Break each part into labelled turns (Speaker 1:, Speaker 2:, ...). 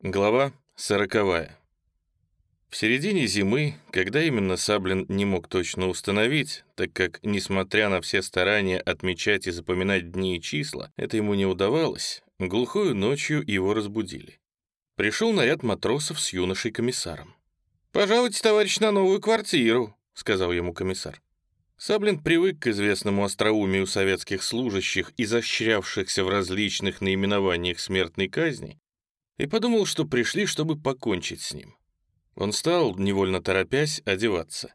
Speaker 1: Глава сороковая. В середине зимы, когда именно Саблин не мог точно установить, так как, несмотря на все старания отмечать и запоминать дни и числа, это ему не удавалось, глухою ночью его разбудили. Пришел наряд матросов с юношей-комиссаром. «Пожалуйте, товарищ, на новую квартиру», — сказал ему комиссар. Саблин привык к известному остроумию советских служащих, изощрявшихся в различных наименованиях смертной казни, и подумал, что пришли, чтобы покончить с ним. Он стал, невольно торопясь, одеваться.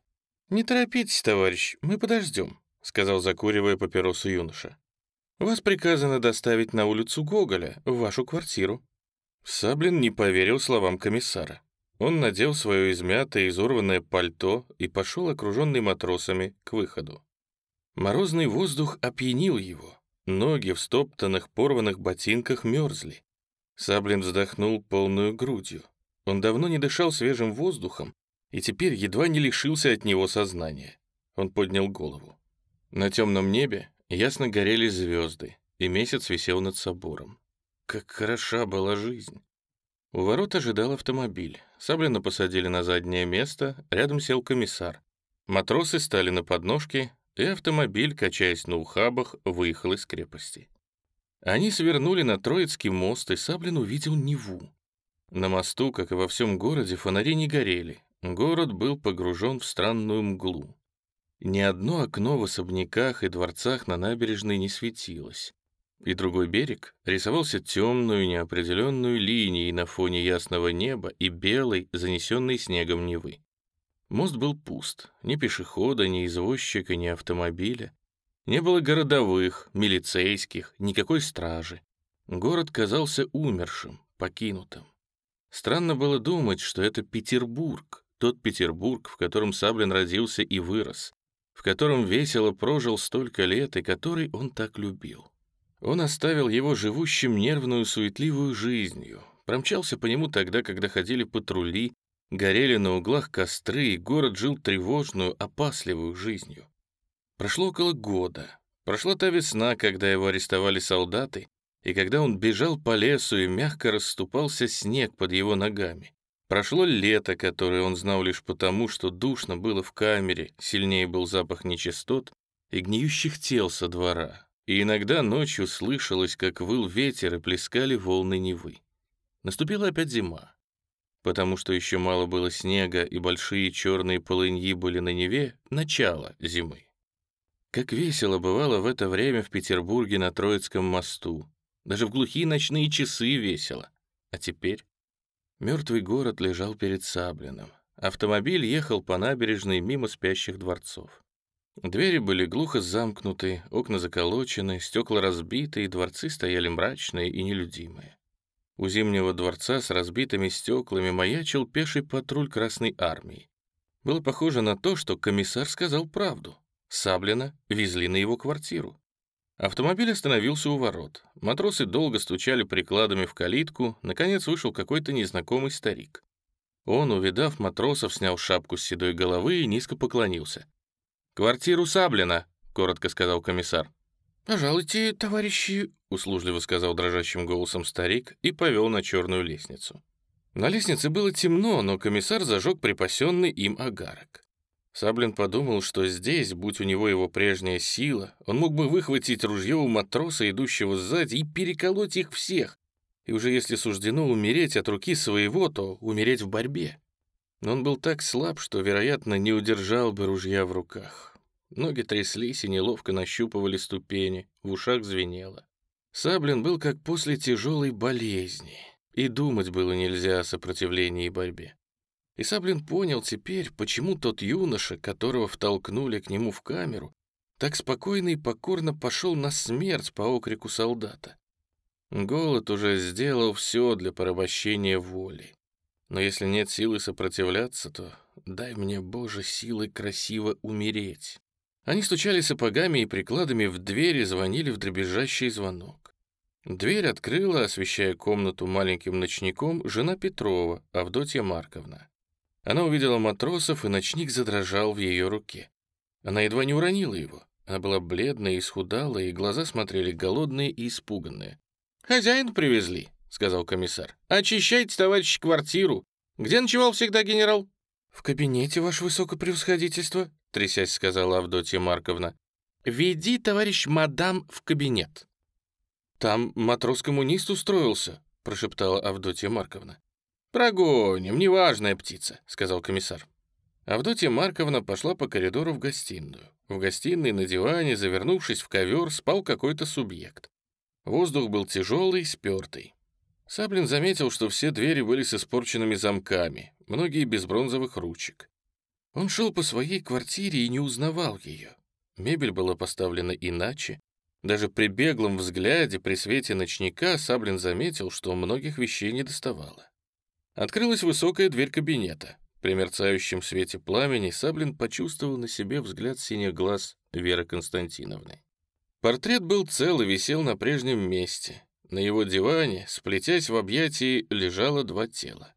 Speaker 1: «Не торопитесь, товарищ, мы подождем», — сказал, закуривая папиросу юноша. «Вас приказано доставить на улицу Гоголя, в вашу квартиру». Саблин не поверил словам комиссара. Он надел свое измятое, изорванное пальто и пошел, окруженный матросами, к выходу. Морозный воздух опьянил его. Ноги в стоптанных, порванных ботинках мерзли. Саблин вздохнул полную грудью. Он давно не дышал свежим воздухом и теперь едва не лишился от него сознания. Он поднял голову. На темном небе ясно горели звезды, и месяц висел над собором. Как хороша была жизнь. У ворот ожидал автомобиль. Саблина посадили на заднее место, рядом сел комиссар. Матросы стали на подножке, и автомобиль, качаясь на ухабах, выехал из крепости. Они свернули на Троицкий мост, и Саблин увидел Неву. На мосту, как и во всем городе, фонари не горели. Город был погружен в странную мглу. Ни одно окно в особняках и дворцах на набережной не светилось. И другой берег рисовался темную неопределенную линией на фоне ясного неба и белой, занесенной снегом Невы. Мост был пуст. Ни пешехода, ни извозчика, ни автомобиля. Не было городовых, милицейских, никакой стражи. Город казался умершим, покинутым. Странно было думать, что это Петербург, тот Петербург, в котором Саблин родился и вырос, в котором весело прожил столько лет и который он так любил. Он оставил его живущим нервную суетливую жизнью, промчался по нему тогда, когда ходили патрули, горели на углах костры, и город жил тревожную, опасливую жизнью. Прошло около года. Прошла та весна, когда его арестовали солдаты, и когда он бежал по лесу, и мягко расступался снег под его ногами. Прошло лето, которое он знал лишь потому, что душно было в камере, сильнее был запах нечистот и гниющих тел со двора. И иногда ночью слышалось, как выл ветер и плескали волны Невы. Наступила опять зима. Потому что еще мало было снега, и большие черные полыньи были на Неве, начало зимы. Как весело бывало в это время в Петербурге на Троицком мосту. Даже в глухие ночные часы весело. А теперь мертвый город лежал перед Саблиным. Автомобиль ехал по набережной мимо спящих дворцов. Двери были глухо замкнуты, окна заколочены, стекла разбиты, и дворцы стояли мрачные и нелюдимые. У Зимнего дворца с разбитыми стеклами маячил пеший патруль Красной Армии. Было похоже на то, что комиссар сказал правду. Саблина везли на его квартиру. Автомобиль остановился у ворот. Матросы долго стучали прикладами в калитку. Наконец вышел какой-то незнакомый старик. Он, увидав матросов, снял шапку с седой головы и низко поклонился. «Квартиру Саблина», — коротко сказал комиссар.
Speaker 2: «Пожалуйте, товарищи», — услужливо сказал дрожащим голосом старик и повел на черную лестницу.
Speaker 1: На лестнице было темно, но комиссар зажег припасенный им агарок. Саблин подумал, что здесь, будь у него его прежняя сила, он мог бы выхватить ружье у матроса, идущего сзади, и переколоть их всех. И уже если суждено умереть от руки своего, то умереть в борьбе. Но он был так слаб, что, вероятно, не удержал бы ружья в руках. Ноги тряслись и неловко нащупывали ступени, в ушах звенело. Саблин был как после тяжелой болезни, и думать было нельзя о сопротивлении и борьбе. И Саблин понял теперь, почему тот юноша, которого втолкнули к нему в камеру, так спокойно и покорно пошел на смерть по окрику солдата. Голод уже сделал все для порабощения воли. Но если нет силы сопротивляться, то дай мне, Боже, силы красиво умереть. Они стучали сапогами и прикладами в дверь и звонили в дребезжащий звонок. Дверь открыла, освещая комнату маленьким ночником, жена Петрова, Авдотья Марковна. Она увидела матросов, и ночник задрожал в ее руке. Она едва не уронила его. Она была бледная и исхудалая, и глаза смотрели голодные и испуганные.
Speaker 2: «Хозяин привезли», — сказал комиссар. «Очищайте, товарищ, квартиру. Где ночевал всегда генерал?»
Speaker 1: «В кабинете, ваше высокопревосходительство», — трясясь сказала Авдотья Марковна.
Speaker 2: «Веди, товарищ мадам, в кабинет».
Speaker 1: «Там матрос-коммунист устроился», — прошептала Авдотья Марковна.
Speaker 2: «Прогоним, неважная птица», — сказал комиссар.
Speaker 1: Авдотья Марковна пошла по коридору в гостиную. В гостиной на диване, завернувшись в ковер, спал какой-то субъект. Воздух был тяжелый, спертый. Саблин заметил, что все двери были с испорченными замками, многие без бронзовых ручек. Он шел по своей квартире и не узнавал ее. Мебель была поставлена иначе. Даже при беглом взгляде, при свете ночника, Саблин заметил, что многих вещей не доставало. Открылась высокая дверь кабинета. При мерцающем свете пламени Саблин почувствовал на себе взгляд синих глаз Веры Константиновны. Портрет был цел и висел на прежнем месте. На его диване, сплетясь в объятии, лежало два тела.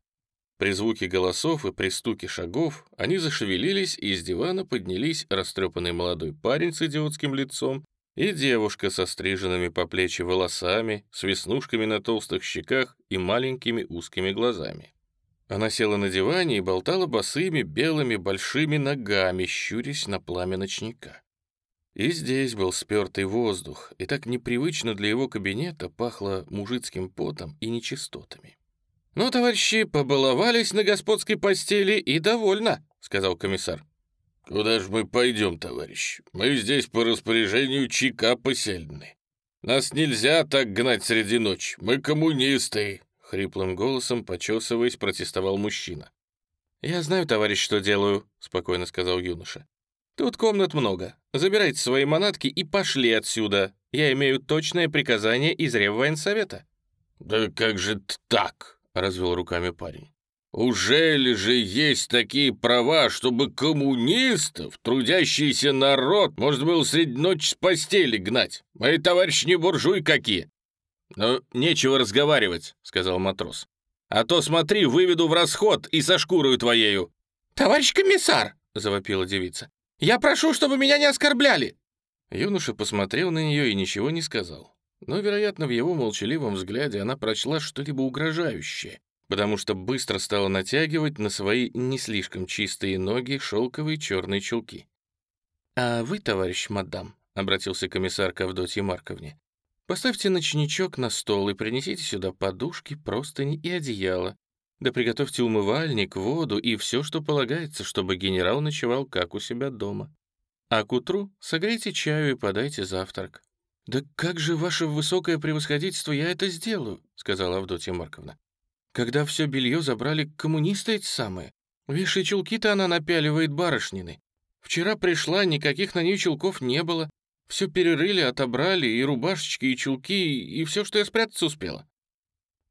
Speaker 1: При звуке голосов и при стуке шагов они зашевелились, и из дивана поднялись растрепанный молодой парень с идиотским лицом и девушка со стриженными по плечи волосами, с веснушками на толстых щеках и маленькими узкими глазами. Она села на диване и болтала босыми, белыми, большими ногами, щурясь на пламя ночника. И здесь был спертый воздух, и так непривычно для его кабинета пахло мужицким потом и нечистотами.
Speaker 2: «Ну, товарищи, побаловались на господской постели и довольно», — сказал комиссар.
Speaker 3: «Куда ж мы пойдем, товарищ? Мы здесь по распоряжению ЧК поселены. Нас нельзя так гнать среди ночи. Мы коммунисты!»
Speaker 1: Хриплым голосом, почесываясь, протестовал мужчина.
Speaker 2: «Я знаю, товарищ, что делаю», — спокойно сказал юноша. «Тут комнат много. Забирайте свои манатки и пошли отсюда. Я имею точное приказание из Реввоенсовета».
Speaker 3: «Да как же так?» — развел руками парень. Ужели же есть такие права, чтобы коммунистов, трудящийся народ, может было среди ночи с постели гнать? Мои товарищи не буржуи какие!»
Speaker 2: «Ну, нечего разговаривать», — сказал матрос. «А то, смотри, выведу в расход и со шкурою твоею».
Speaker 4: «Товарищ комиссар!» — завопила девица. «Я прошу, чтобы меня не оскорбляли!»
Speaker 1: Юноша посмотрел на нее и ничего не сказал. Но, вероятно, в его молчаливом взгляде она прочла что-либо угрожающее, потому что быстро стала натягивать на свои не слишком чистые ноги шелковые черные чулки. «А вы, товарищ мадам», — обратился комиссар к Авдотье Марковне, «поставьте ночничок на стол и принесите сюда подушки, простыни и одеяло. Да приготовьте умывальник, воду и все, что полагается, чтобы генерал ночевал как у себя дома. А к утру согрейте чаю и подайте завтрак». «Да как же, ваше высокое превосходительство, я это сделаю?» — сказала Авдотья Марковна когда все белье забрали коммунисты эти самые. Вишь, чулки-то она напяливает барышнины. Вчера пришла, никаких на ней чулков не было. Все перерыли, отобрали, и рубашечки, и чулки, и все, что я спрятаться успела.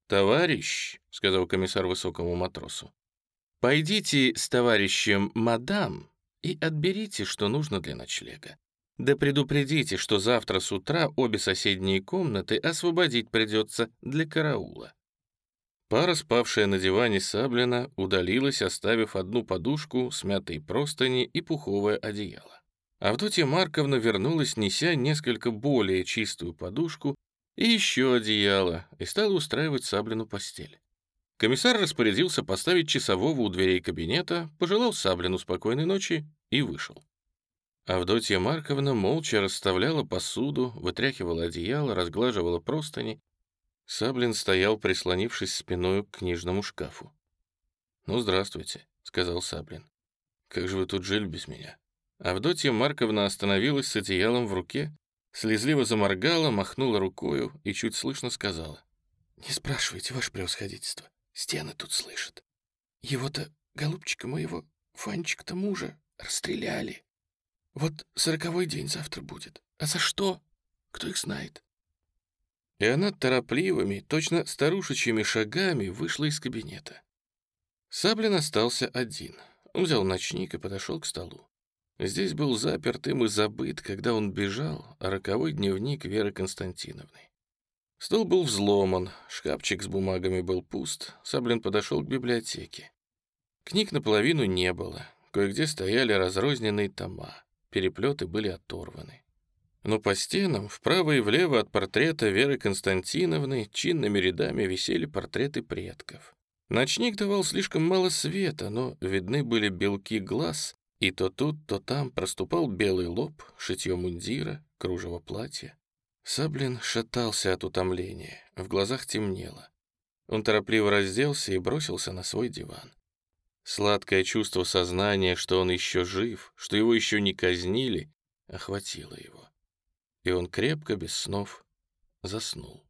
Speaker 1: «Товарищ», — сказал комиссар высокому матросу, «пойдите с товарищем мадам и отберите, что нужно для ночлега. Да предупредите, что завтра с утра обе соседние комнаты освободить придется для караула. Пара, спавшая на диване Саблина, удалилась, оставив одну подушку, смятые простыни и пуховое одеяло. Авдотья Марковна вернулась, неся несколько более чистую подушку и еще одеяло, и стала устраивать Саблину постель. Комиссар распорядился поставить часового у дверей кабинета, пожелал Саблину спокойной ночи и вышел. Авдотья Марковна молча расставляла посуду, вытряхивала одеяло, разглаживала простыни, Саблин стоял, прислонившись спиной к книжному шкафу. «Ну, здравствуйте», — сказал Саблин. «Как же вы тут жили без меня?» Авдотья Марковна остановилась с одеялом в руке, слезливо заморгала, махнула рукою и чуть слышно сказала.
Speaker 4: «Не спрашивайте, ваше превосходительство, стены тут слышат. Его-то, голубчика моего, Фанчика-то мужа, расстреляли. Вот сороковой день завтра будет. А за что? Кто их знает?
Speaker 1: И она торопливыми, точно старушечьими шагами вышла из кабинета. Саблин остался один. Он взял ночник и подошел к столу. Здесь был заперт им и забыт, когда он бежал, роковой дневник Веры Константиновны. Стол был взломан, шкафчик с бумагами был пуст, Саблин подошел к библиотеке. Книг наполовину не было, кое-где стояли разрозненные тома, переплеты были оторваны. Но по стенам, вправо и влево от портрета Веры Константиновны, чинными рядами висели портреты предков. Ночник давал слишком мало света, но видны были белки глаз, и то тут, то там проступал белый лоб, шитье мундира, кружево платья. Саблин шатался от утомления, в глазах темнело. Он торопливо разделся и бросился на свой диван. Сладкое чувство сознания, что он еще жив, что его еще не казнили, охватило его. И он крепко, без снов, заснул.